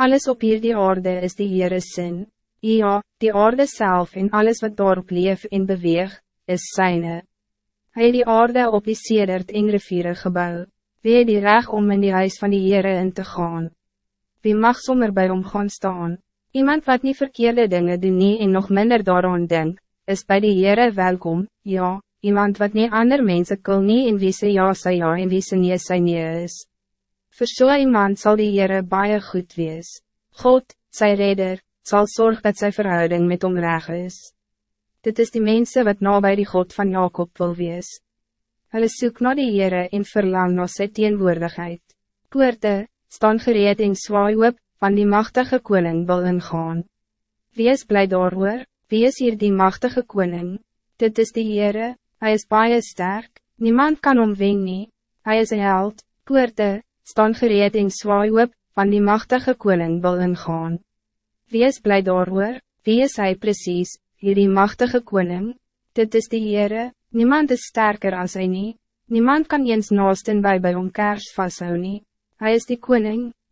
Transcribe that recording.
Alles op hier die aarde is die Heere sin. Ja, die aarde zelf en alles wat daarop leef en beweeg, is syne. Hij het die aarde op die sedert en riviere gebouw. Wie het die reg om in die huis van die Heere in te gaan? Wie mag sommer bij hom gaan staan? Iemand wat niet verkeerde dingen doen nie en nog minder daaraan denk, is bij die Heere welkom, ja, iemand wat niet ander mensen kul nie en wie sy ja sy ja en wie sy nee sy nee is. Voor so iemand zal die Heere baie goed wees. God, sy redder, zal zorgen dat zijn verhouding met hom reg is. Dit is die mensen wat nabij die God van Jacob wil wees. Hulle soek na die Heere en verlang na sy teenwoordigheid. Poorte, staan gereed en zwaai op, van die machtige koning wil ingaan. Wie is blij daarover? Wie is hier die machtige koning? Dit is die Heere, hij is baie sterk, niemand kan omwen nie, hy is een held, poorte, staan gereed en zwaai op, van die machtige koning wil ingaan. Wie is blij daarover? Wie is hij precies, hier die machtige koning? Dit is die Heere, niemand is sterker als hij niet. Niemand kan eens naasten bij bij hom kers vasthou nie. Hy is die koning,